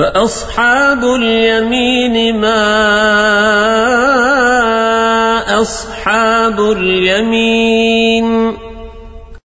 فأصحاب اليمين ما أصحاب اليمين